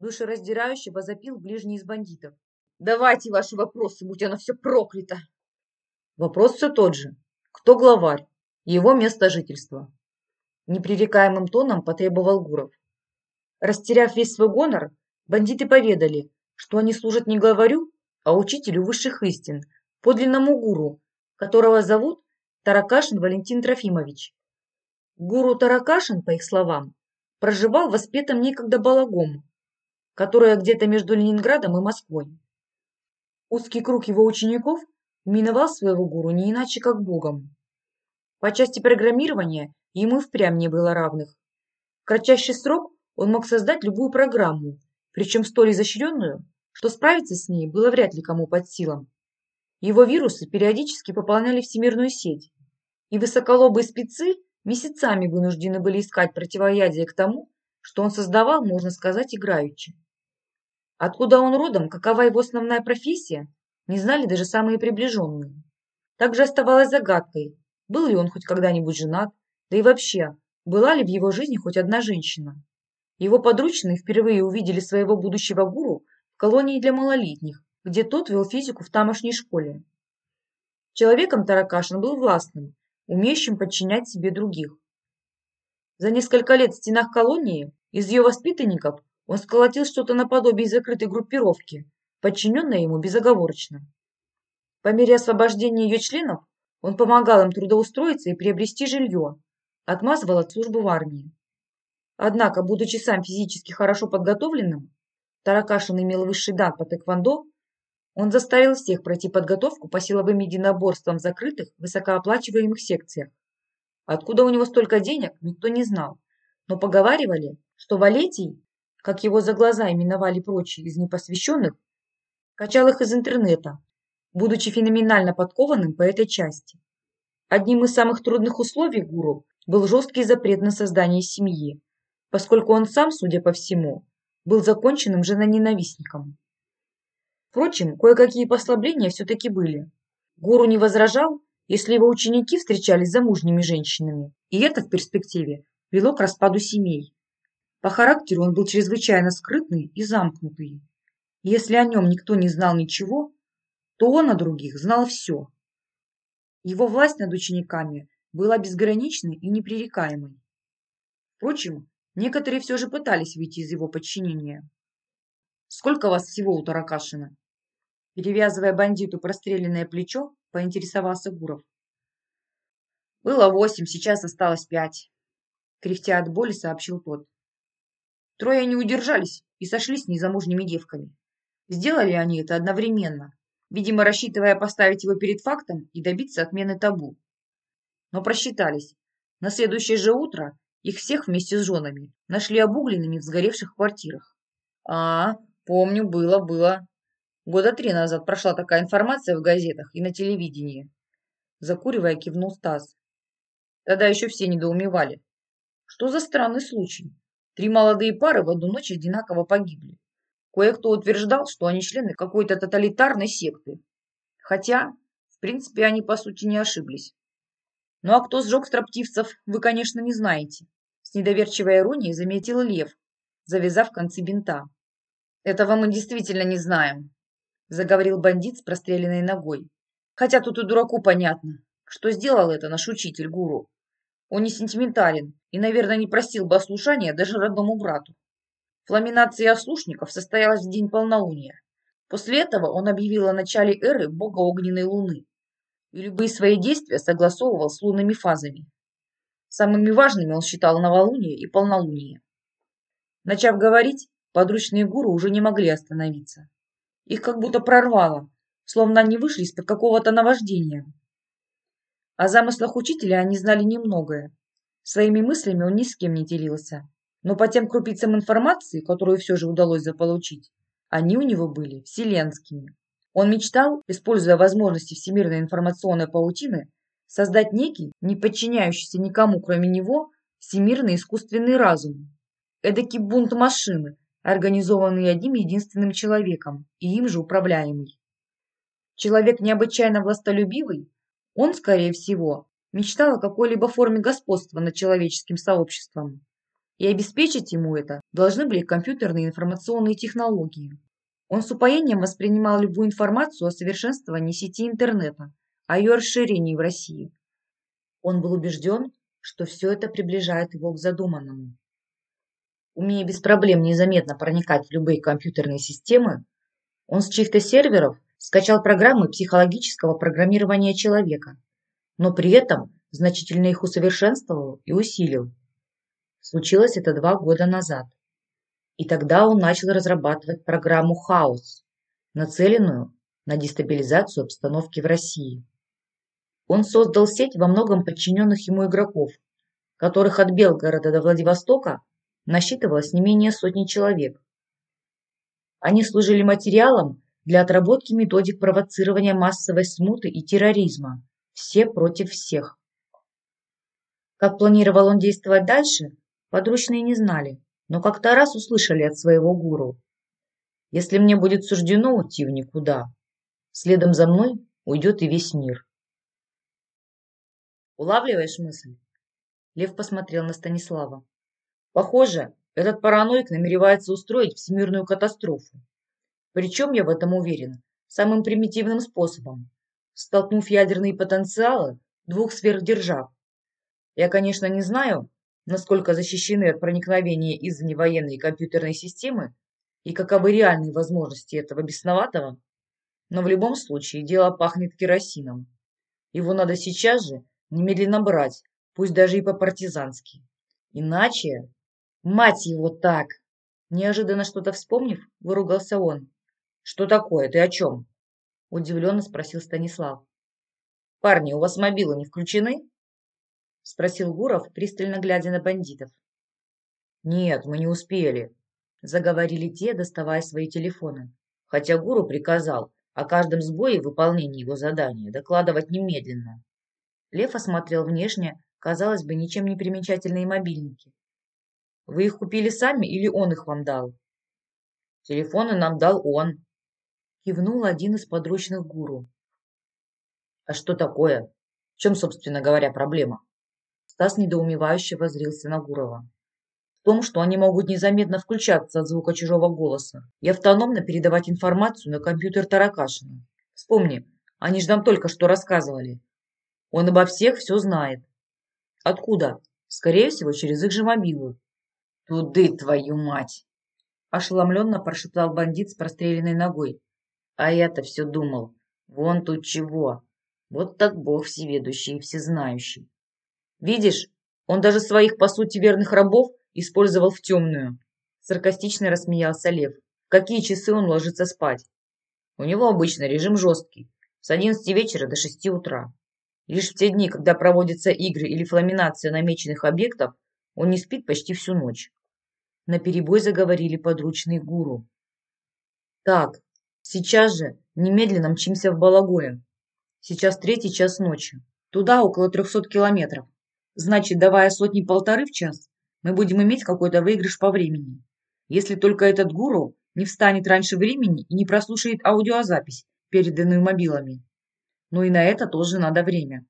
Душераздирающе возопил ближний из бандитов. «Давайте ваши вопросы, будь оно все проклято!» Вопрос все тот же. Кто главарь? Его место жительства. Непререкаемым тоном потребовал Гуров. Растеряв весь свой гонор, бандиты поведали, что они служат не главарю, а учителю высших истин, подлинному гуру, которого зовут Таракашин Валентин Трофимович. Гуру Таракашин, по их словам, проживал в воспетом некогда Балагом, которое где-то между Ленинградом и Москвой. Узкий круг его учеников миновал своего гуру не иначе, как Богом. По части программирования ему впрямь не было равных. В кратчайший срок он мог создать любую программу, причем столь изощренную, что справиться с ней было вряд ли кому под силам. Его вирусы периодически пополняли всемирную сеть, и высоколобые спецы месяцами вынуждены были искать противоядие к тому, что он создавал, можно сказать, играючи. Откуда он родом, какова его основная профессия, не знали даже самые приближенные. Также оставалось загадкой, был ли он хоть когда-нибудь женат, да и вообще, была ли в его жизни хоть одна женщина. Его подручные впервые увидели своего будущего гуру колонии для малолетних, где тот вел физику в тамошней школе. Человеком Таракашин был властным, умеющим подчинять себе других. За несколько лет в стенах колонии из ее воспитанников он сколотил что-то наподобие закрытой группировки, подчиненной ему безоговорочно. По мере освобождения ее членов он помогал им трудоустроиться и приобрести жилье, отмазывал от службы в армии. Однако, будучи сам физически хорошо подготовленным, Таракашин имел высший дан по тэквондо, он заставил всех пройти подготовку по силовым единоборствам в закрытых, высокооплачиваемых секциях. Откуда у него столько денег, никто не знал, но поговаривали, что Валетий, как его за глаза именовали прочие из непосвященных, качал их из интернета, будучи феноменально подкованным по этой части. Одним из самых трудных условий гуру был жесткий запрет на создание семьи, поскольку он сам, судя по всему, был законченным женоненавистником. Впрочем, кое-какие послабления все-таки были. Гуру не возражал, если его ученики встречались замужними женщинами, и это в перспективе вело к распаду семей. По характеру он был чрезвычайно скрытный и замкнутый. Если о нем никто не знал ничего, то он о других знал все. Его власть над учениками была безграничной и непререкаемой. Впрочем, некоторые все же пытались выйти из его подчинения. «Сколько вас всего у Таракашина?» Перевязывая бандиту простреленное плечо, поинтересовался Гуров. «Было восемь, сейчас осталось пять», — кряхтя от боли сообщил тот. Трое не удержались и сошли с незамужними девками. Сделали они это одновременно, видимо, рассчитывая поставить его перед фактом и добиться отмены табу. Но просчитались. На следующее же утро их всех вместе с женами нашли обугленными в сгоревших квартирах. А, помню, было, было. Года три назад прошла такая информация в газетах и на телевидении. Закуривая, кивнул Стас. Тогда еще все недоумевали. Что за странный случай? Три молодые пары в одну ночь одинаково погибли. Кое-кто утверждал, что они члены какой-то тоталитарной секты. Хотя, в принципе, они по сути не ошиблись. Ну а кто сжег строптивцев, вы, конечно, не знаете. С недоверчивой иронией заметил Лев, завязав концы бинта. Этого мы действительно не знаем, заговорил бандит с простреленной ногой. Хотя тут и дураку понятно, что сделал это наш учитель гуру. Он не сентиментален и, наверное, не просил бы ослушания даже родному брату. Фламинация ослушников состоялась в день полнолуния. После этого он объявил о начале эры бога огненной луны и любые свои действия согласовывал с лунными фазами. Самыми важными он считал новолуние и полнолуние. Начав говорить, подручные гуру уже не могли остановиться. Их как будто прорвало, словно они вышли из-под какого-то наваждения. О замыслах учителя они знали немногое, Своими мыслями он ни с кем не делился. Но по тем крупицам информации, которую все же удалось заполучить, они у него были вселенскими. Он мечтал, используя возможности всемирной информационной паутины, создать некий, не подчиняющийся никому, кроме него, всемирный искусственный разум. Эдакий бунт машины, организованный одним единственным человеком и им же управляемый. Человек необычайно властолюбивый, он, скорее всего, мечтал о какой-либо форме господства над человеческим сообществом. И обеспечить ему это должны были компьютерные информационные технологии. Он с упоением воспринимал любую информацию о совершенствовании сети интернета, о ее расширении в России. Он был убежден, что все это приближает его к задуманному. Умея без проблем незаметно проникать в любые компьютерные системы, он с чьих-то серверов скачал программы психологического программирования человека, но при этом значительно их усовершенствовал и усилил. Случилось это два года назад. И тогда он начал разрабатывать программу «Хаос», нацеленную на дестабилизацию обстановки в России. Он создал сеть во многом подчиненных ему игроков, которых от Белгорода до Владивостока насчитывалось не менее сотни человек. Они служили материалом для отработки методик провоцирования массовой смуты и терроризма. Все против всех. Как планировал он действовать дальше, подручные не знали, но как-то раз услышали от своего гуру. Если мне будет суждено уйти в никуда, следом за мной уйдет и весь мир. Улавливаешь мысль? Лев посмотрел на Станислава. Похоже, этот параноик намеревается устроить всемирную катастрофу. Причем, я в этом уверен, самым примитивным способом, столкнув ядерные потенциалы двух сверхдержав. Я, конечно, не знаю, насколько защищены от проникновения извне военной компьютерной системы и каковы реальные возможности этого бесноватого, но в любом случае дело пахнет керосином. Его надо сейчас же немедленно брать, пусть даже и по-партизански. Иначе... Мать его так! Неожиданно что-то вспомнив, выругался он. Что такое? Ты о чем? Удивленно спросил Станислав. Парни, у вас мобилы не включены? Спросил Гуров, пристально глядя на бандитов. Нет, мы не успели. Заговорили те, доставая свои телефоны. Хотя Гуру приказал о каждом сбое в выполнении его задания докладывать немедленно. Лев осмотрел внешне, казалось бы, ничем не примечательные мобильники. Вы их купили сами или он их вам дал? Телефоны нам дал он. Кивнул один из подручных гуру. А что такое? В чем, собственно говоря, проблема? Стас недоумевающе возрился на Гурова. В том, что они могут незаметно включаться от звука чужого голоса и автономно передавать информацию на компьютер Таракашина. Вспомни, они же нам только что рассказывали. Он обо всех все знает. Откуда? Скорее всего, через их же мобилу. Туды, твою мать! Ошеломленно прошептал бандит с простреленной ногой. А я-то все думал. Вон тут чего. Вот так бог всеведущий и всезнающий. Видишь, он даже своих, по сути, верных рабов использовал в темную. Саркастично рассмеялся Лев. В какие часы он ложится спать? У него обычно режим жесткий. С 11 вечера до 6 утра. Лишь в те дни, когда проводятся игры или фламинация намеченных объектов, он не спит почти всю ночь. На перебой заговорили подручные гуру. Так, сейчас же немедленно мчимся в Балагое. Сейчас третий час ночи. Туда около трехсот километров. Значит, давая сотни-полторы в час, мы будем иметь какой-то выигрыш по времени. Если только этот гуру не встанет раньше времени и не прослушает аудиозапись, переданную мобилами. Ну и на это тоже надо время.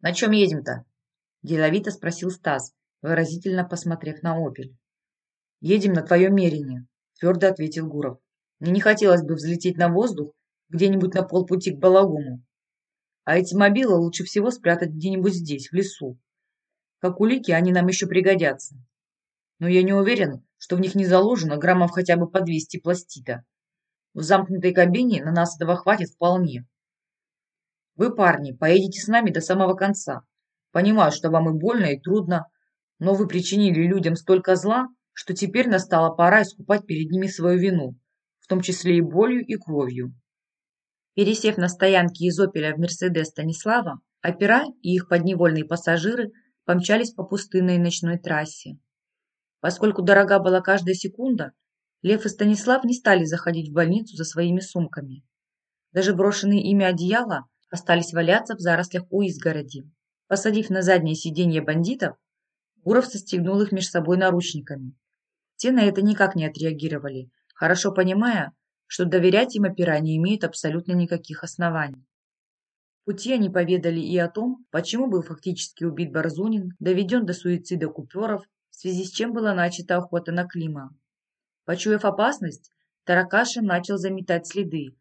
«На чем едем-то?» – деловито спросил Стас, выразительно посмотрев на «Опель». «Едем на твоем мерине», – твердо ответил Гуров. «Мне не хотелось бы взлететь на воздух где-нибудь на полпути к Балагуму. А эти мобилы лучше всего спрятать где-нибудь здесь, в лесу. Как улики они нам еще пригодятся. Но я не уверен, что в них не заложено граммов хотя бы по 200 пластита. В замкнутой кабине на нас этого хватит вполне. Вы, парни, поедете с нами до самого конца. Понимаю, что вам и больно, и трудно, но вы причинили людям столько зла, что теперь настала пора искупать перед ними свою вину, в том числе и болью, и кровью. Пересев на стоянке из «Опеля» в «Мерседес» Станислава, опера и их подневольные пассажиры помчались по пустынной ночной трассе. Поскольку дорога была каждая секунда, Лев и Станислав не стали заходить в больницу за своими сумками. Даже брошенные ими одеяла остались валяться в зарослях у изгороди. Посадив на заднее сиденье бандитов, Гуров состегнул их между собой наручниками. Те на это никак не отреагировали, хорошо понимая, что доверять им опера не имеют абсолютно никаких оснований. Пути они поведали и о том, почему был фактически убит Барзунин, доведен до суицида куперов, в связи с чем была начата охота на Клима. Почуяв опасность, Таракашин начал заметать следы,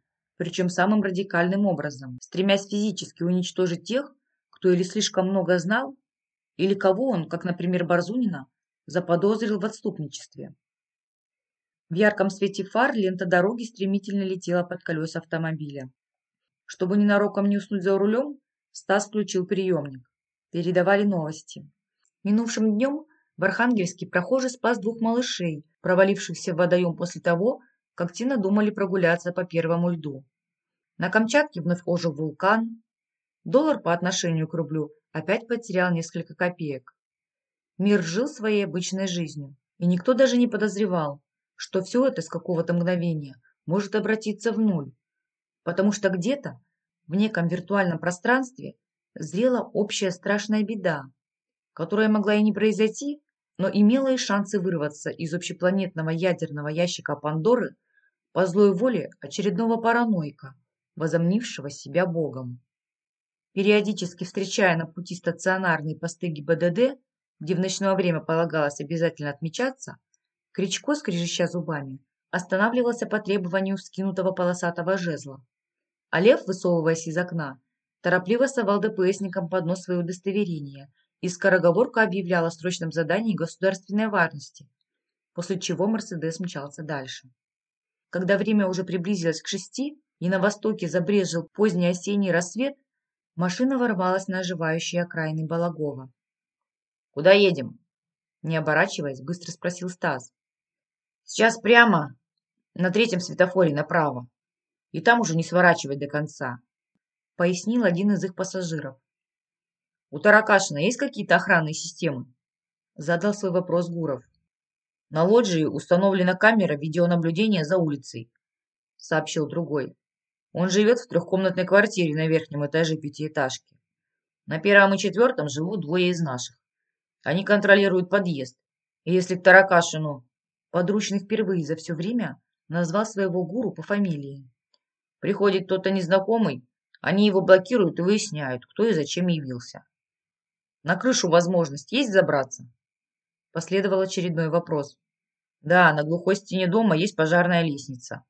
причем самым радикальным образом, стремясь физически уничтожить тех, кто или слишком много знал, или кого он, как, например, Барзунина, заподозрил в отступничестве. В ярком свете фар лента дороги стремительно летела под колеса автомобиля. Чтобы ненароком не уснуть за рулем, Стас включил приемник. Передавали новости. Минувшим днем в Архангельске прохожий спас двух малышей, провалившихся в водоем после того, как те надумали прогуляться по первому льду. На Камчатке вновь ожил вулкан. Доллар по отношению к рублю опять потерял несколько копеек. Мир жил своей обычной жизнью, и никто даже не подозревал, что все это с какого-то мгновения может обратиться в нуль, потому что где-то в неком виртуальном пространстве зрела общая страшная беда, которая могла и не произойти, но имела и шансы вырваться из общепланетного ядерного ящика Пандоры по злой воле очередного параноика, возомнившего себя богом. Периодически встречая на пути стационарные посты ГИБДД, где в ночное время полагалось обязательно отмечаться, Кричко, скрежеща зубами, останавливался по требованию скинутого полосатого жезла. А Лев, высовываясь из окна, торопливо совал ДПСникам под нос свои удостоверения и скороговорка объявлял о срочном задании государственной важности, после чего Мерседес мчался дальше. Когда время уже приблизилось к шести и на востоке забрезжил поздний осенний рассвет, машина ворвалась на оживающие окраины Балагова. «Куда едем?» Не оборачиваясь, быстро спросил Стас. «Сейчас прямо на третьем светофоре направо, и там уже не сворачивать до конца», пояснил один из их пассажиров. «У Таракашина есть какие-то охранные системы?» Задал свой вопрос Гуров. На лоджии установлена камера видеонаблюдения за улицей, сообщил другой. Он живет в трехкомнатной квартире на верхнем этаже пятиэтажки. На первом и четвертом живут двое из наших. Они контролируют подъезд. И если к Таракашину подручный впервые за все время назвал своего гуру по фамилии. Приходит кто-то незнакомый, они его блокируют и выясняют, кто и зачем явился. На крышу возможность есть забраться? Последовал очередной вопрос. Да, на глухой стене дома есть пожарная лестница.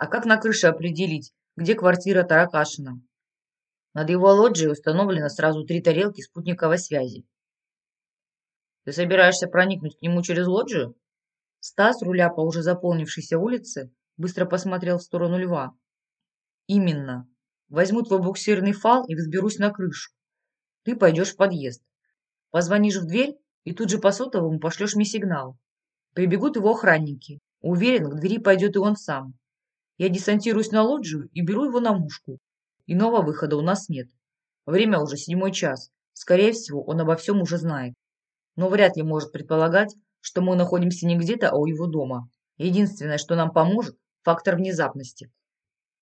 А как на крыше определить, где квартира Таракашина? Над его лоджией установлено сразу три тарелки спутниковой связи. Ты собираешься проникнуть к нему через лоджию? Стас, руля по уже заполнившейся улице, быстро посмотрел в сторону льва. Именно. Возьму твой буксирный фал и взберусь на крышу. Ты пойдешь в подъезд. Позвонишь в дверь и тут же по сотовому пошлешь мне сигнал. Прибегут его охранники. Уверен, к двери пойдет и он сам. Я десантируюсь на лоджию и беру его на мушку. Иного выхода у нас нет. Время уже седьмой час. Скорее всего, он обо всем уже знает. Но вряд ли может предполагать, что мы находимся не где-то, а у его дома. Единственное, что нам поможет – фактор внезапности.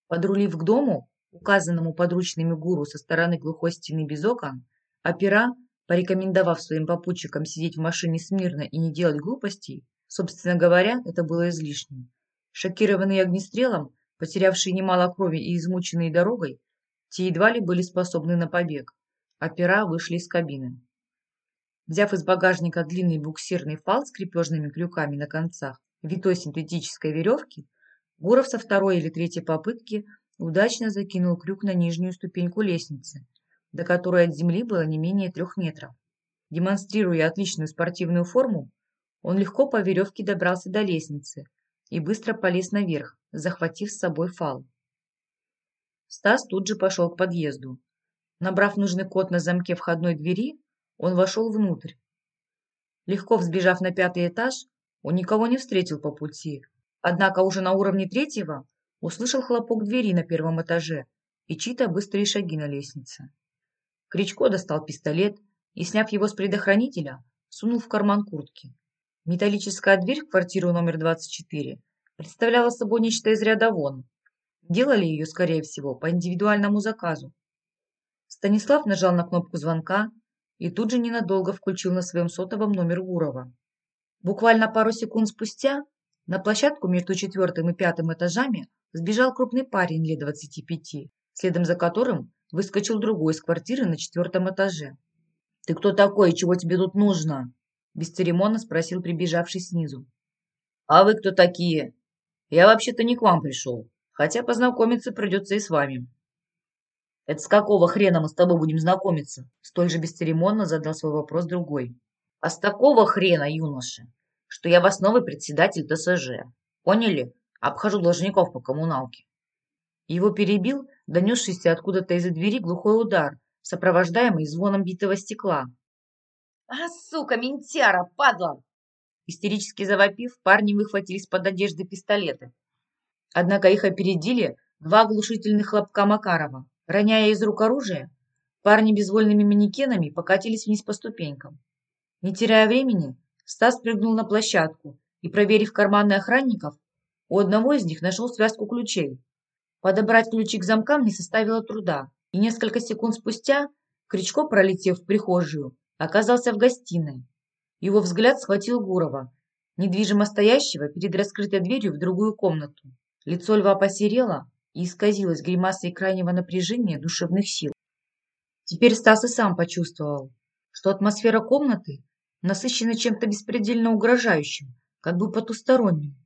Подрулив к дому, указанному подручными гуру со стороны глухой стены без окон, опера порекомендовав своим попутчикам сидеть в машине смирно и не делать глупостей, собственно говоря, это было излишним. Шокированные огнестрелом, потерявшие немало крови и измученные дорогой, те едва ли были способны на побег. Опера вышли из кабины. Взяв из багажника длинный буксирный фал с крепежными крюками на концах, витой синтетической веревки, Гуров со второй или третьей попытки удачно закинул крюк на нижнюю ступеньку лестницы, до которой от земли было не менее трех метров. Демонстрируя отличную спортивную форму, он легко по веревке добрался до лестницы и быстро полез наверх, захватив с собой фал. Стас тут же пошел к подъезду. Набрав нужный код на замке входной двери, он вошел внутрь. Легко взбежав на пятый этаж, он никого не встретил по пути, однако уже на уровне третьего услышал хлопок двери на первом этаже и чьи-то быстрые шаги на лестнице. Кричко достал пистолет и, сняв его с предохранителя, сунул в карман куртки. Металлическая дверь в квартиру номер 24 представляла собой нечто из ряда вон. Делали ее, скорее всего, по индивидуальному заказу. Станислав нажал на кнопку звонка и тут же ненадолго включил на своем сотовом номер Гурова. Буквально пару секунд спустя на площадку между четвертым и пятым этажами сбежал крупный парень лет двадцати пяти, следом за которым выскочил другой из квартиры на четвертом этаже. «Ты кто такой и чего тебе тут нужно?» Бесцеремонно спросил прибежавший снизу. «А вы кто такие? Я вообще-то не к вам пришел, хотя познакомиться придется и с вами». «Это с какого хрена мы с тобой будем знакомиться?» Столь же бесцеремонно задал свой вопрос другой. «А с такого хрена, юноша, что я вас новый председатель ТСЖ. Поняли? Обхожу должников по коммуналке». Его перебил донесшийся откуда-то из-за двери глухой удар, сопровождаемый звоном битого стекла. «А, сука, ментяра, падла!» Истерически завопив, парни выхватили из-под одежды пистолеты. Однако их опередили два оглушительных хлопка Макарова. Роняя из рук оружие, парни безвольными манекенами покатились вниз по ступенькам. Не теряя времени, Стас прыгнул на площадку и, проверив карманы охранников, у одного из них нашел связку ключей. Подобрать ключи к замкам не составило труда, и несколько секунд спустя Кричко, пролетев в прихожую, оказался в гостиной. Его взгляд схватил Гурова, недвижимо стоящего перед раскрытой дверью в другую комнату. Лицо льва посерело и исказилось гримасой крайнего напряжения душевных сил. Теперь Стас и сам почувствовал, что атмосфера комнаты насыщена чем-то беспредельно угрожающим, как бы потусторонним.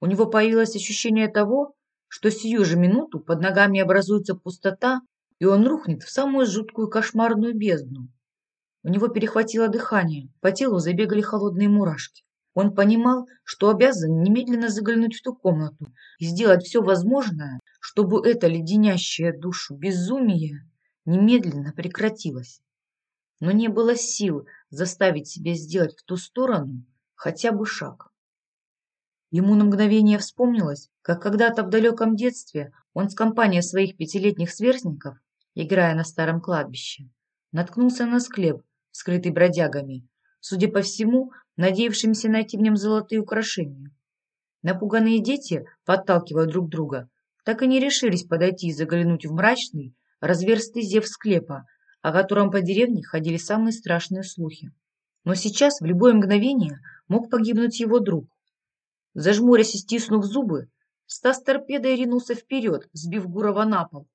У него появилось ощущение того, что сию же минуту под ногами образуется пустота, и он рухнет в самую жуткую кошмарную бездну. У него перехватило дыхание, по телу забегали холодные мурашки. Он понимал, что обязан немедленно заглянуть в ту комнату и сделать все возможное, чтобы это леденящее душу безумие немедленно прекратилось. Но не было сил заставить себя сделать в ту сторону хотя бы шаг. Ему на мгновение вспомнилось, как когда-то в далеком детстве он с компанией своих пятилетних сверстников, играя на старом кладбище, наткнулся на склеп, скрытый бродягами, судя по всему, надеявшимися найти в нем золотые украшения. Напуганные дети, подталкивая друг друга, так и не решились подойти и заглянуть в мрачный, разверстый зев склепа, о котором по деревне ходили самые страшные слухи. Но сейчас, в любое мгновение, мог погибнуть его друг. Зажмурясь и стиснув зубы, Стас торпедой ринулся вперед, сбив Гурова на пол.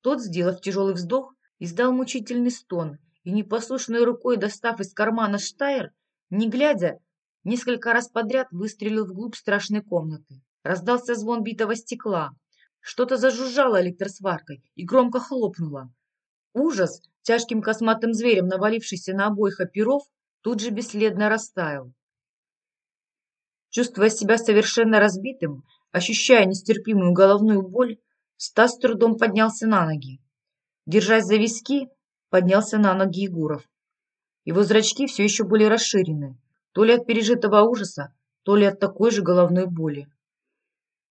Тот, сделав тяжелый вздох, издал мучительный стон и непослушной рукой, достав из кармана штайр, не глядя, несколько раз подряд выстрелил вглубь страшной комнаты. Раздался звон битого стекла. Что-то зажужжало электросваркой и громко хлопнуло. Ужас, тяжким косматым зверем, навалившийся на обоих оперов, тут же бесследно растаял. Чувствуя себя совершенно разбитым, ощущая нестерпимую головную боль, Стас с трудом поднялся на ноги. Держась за виски, поднялся на ноги Егоров. Его зрачки все еще были расширены, то ли от пережитого ужаса, то ли от такой же головной боли.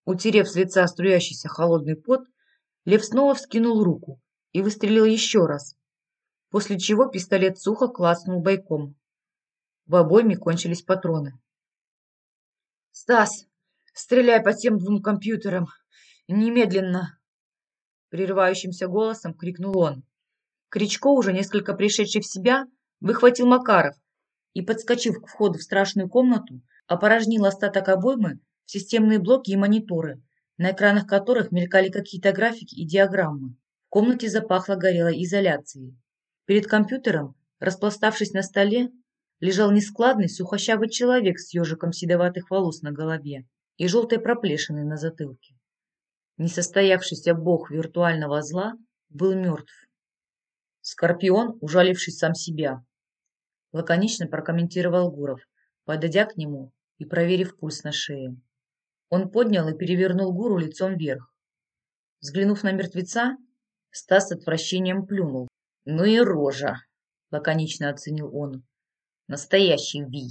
Утерев с лица струящийся холодный пот, Лев снова вскинул руку и выстрелил еще раз, после чего пистолет сухо клацнул бойком. В обойме кончились патроны. «Стас, стреляй по тем двум компьютерам! Немедленно!» Прерывающимся голосом крикнул он. Кричко, уже несколько пришедший в себя, выхватил Макаров и, подскочив к входу в страшную комнату, опорожнил остаток обоймы в системные блоки и мониторы, на экранах которых мелькали какие-то графики и диаграммы. В комнате запахло горелой изоляцией. Перед компьютером, распластавшись на столе, лежал нескладный сухощавый человек с ежиком седоватых волос на голове и желтой проплешиной на затылке. Несостоявшийся бог виртуального зла был мертв. Скорпион, ужалившись сам себя. Лаконично прокомментировал Гуров, подойдя к нему и проверив пульс на шее. Он поднял и перевернул Гуру лицом вверх. Взглянув на мертвеца, Стас с отвращением плюнул. «Ну и рожа!» — лаконично оценил он. «Настоящий вий!»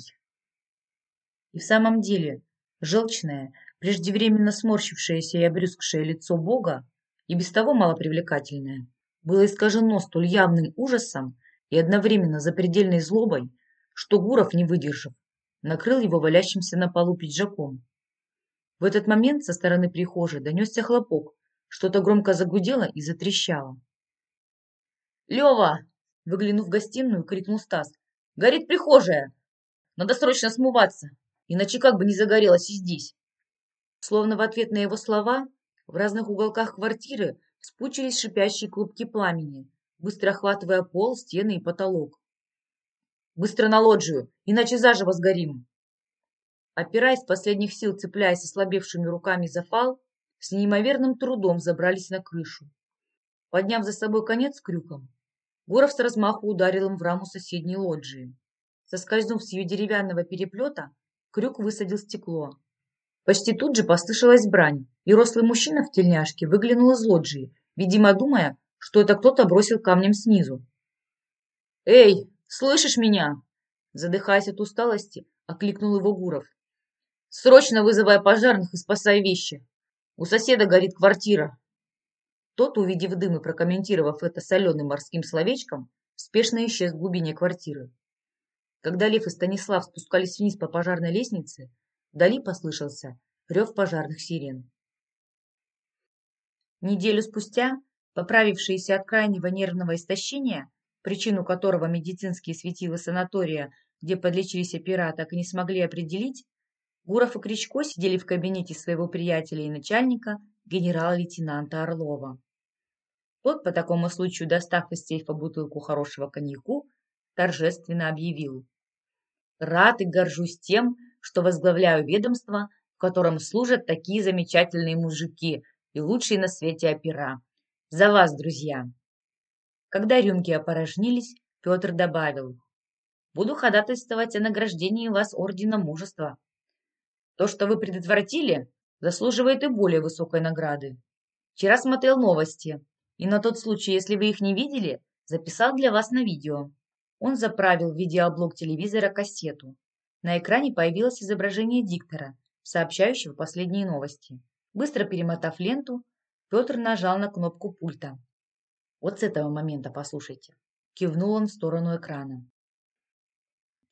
И в самом деле, желчное, преждевременно сморщившееся и обрюзгшее лицо Бога, и без того малопривлекательное, было искажено столь явным ужасом и одновременно запредельной злобой, что Гуров, не выдержав, накрыл его валящимся на полу пиджаком. В этот момент со стороны прихожей донесся хлопок, что-то громко загудело и затрещало. «Лева!» – выглянув в гостиную, крикнул Стас. «Горит прихожая! Надо срочно смываться, иначе как бы не загорелось и здесь!» Словно в ответ на его слова в разных уголках квартиры спучились шипящие клубки пламени, быстро охватывая пол, стены и потолок. «Быстро на лоджию, иначе заживо сгорим!» Опираясь последних сил, цепляясь ослабевшими руками за фал, с неимоверным трудом забрались на крышу. Подняв за собой конец крюком, Гуров с размаху ударил им в раму соседней лоджии. Соскользнув с ее деревянного переплета, крюк высадил стекло. Почти тут же послышалась брань, и рослый мужчина в тельняшке выглянул из лоджии, видимо, думая, что это кто-то бросил камнем снизу. «Эй, слышишь меня?» Задыхаясь от усталости, окликнул его Гуров. «Срочно вызывай пожарных и спасай вещи. У соседа горит квартира». Тот, увидев дым и прокомментировав это соленым морским словечком, спешно исчез в глубине квартиры. Когда Лев и Станислав спускались вниз по пожарной лестнице, вдали послышался рев пожарных сирен. Неделю спустя, поправившиеся от крайнего нервного истощения, причину которого медицинские светила санатория, где подлечились опера, так и не смогли определить, Гуров и Кричко сидели в кабинете своего приятеля и начальника, генерала-лейтенанта Орлова. Тот, по такому случаю достав из сейфа бутылку хорошего коньяку, торжественно объявил. «Рад и горжусь тем, что возглавляю ведомство, в котором служат такие замечательные мужики и лучшие на свете опера. За вас, друзья!» Когда рюмки опорожнились, Петр добавил. «Буду ходатайствовать о награждении вас Ордена Мужества. То, что вы предотвратили, заслуживает и более высокой награды. Вчера смотрел новости. И на тот случай, если вы их не видели, записал для вас на видео. Он заправил в видеоблок телевизора кассету. На экране появилось изображение диктора, сообщающего последние новости. Быстро перемотав ленту, Петр нажал на кнопку пульта. Вот с этого момента послушайте. Кивнул он в сторону экрана.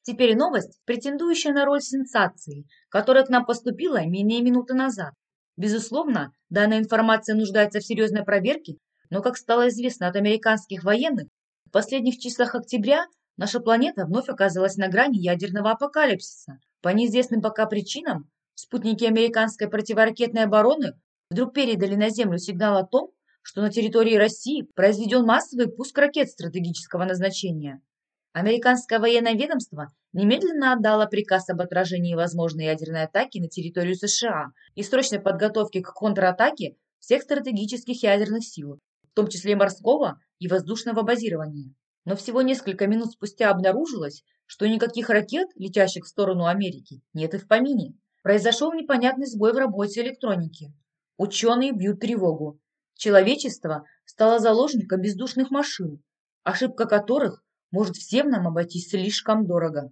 Теперь новость, претендующая на роль сенсации, которая к нам поступила менее минуты назад. Безусловно, данная информация нуждается в серьезной проверке но, как стало известно от американских военных, в последних числах октября наша планета вновь оказалась на грани ядерного апокалипсиса. По неизвестным пока причинам спутники американской противоракетной обороны вдруг передали на Землю сигнал о том, что на территории России произведен массовый пуск ракет стратегического назначения. Американское военное ведомство немедленно отдало приказ об отражении возможной ядерной атаки на территорию США и срочной подготовке к контратаке всех стратегических ядерных сил, в том числе морского и воздушного базирования. Но всего несколько минут спустя обнаружилось, что никаких ракет, летящих в сторону Америки, нет и в помине. Произошел непонятный сбой в работе электроники. Ученые бьют тревогу. Человечество стало заложником бездушных машин, ошибка которых может всем нам обойтись слишком дорого.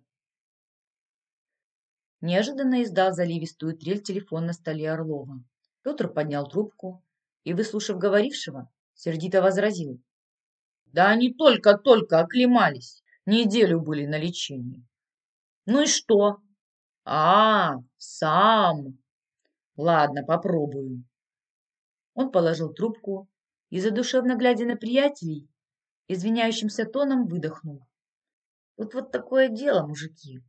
Неожиданно издал заливистую трель телефон на столе Орлова. Петр поднял трубку и, выслушав говорившего, сердито возразил. Да они только-только оклемались, неделю были на лечении. Ну и что? А, сам. Ладно, попробую. Он положил трубку и, задушевно глядя на приятелей, извиняющимся тоном выдохнул. Тут вот такое дело, мужики.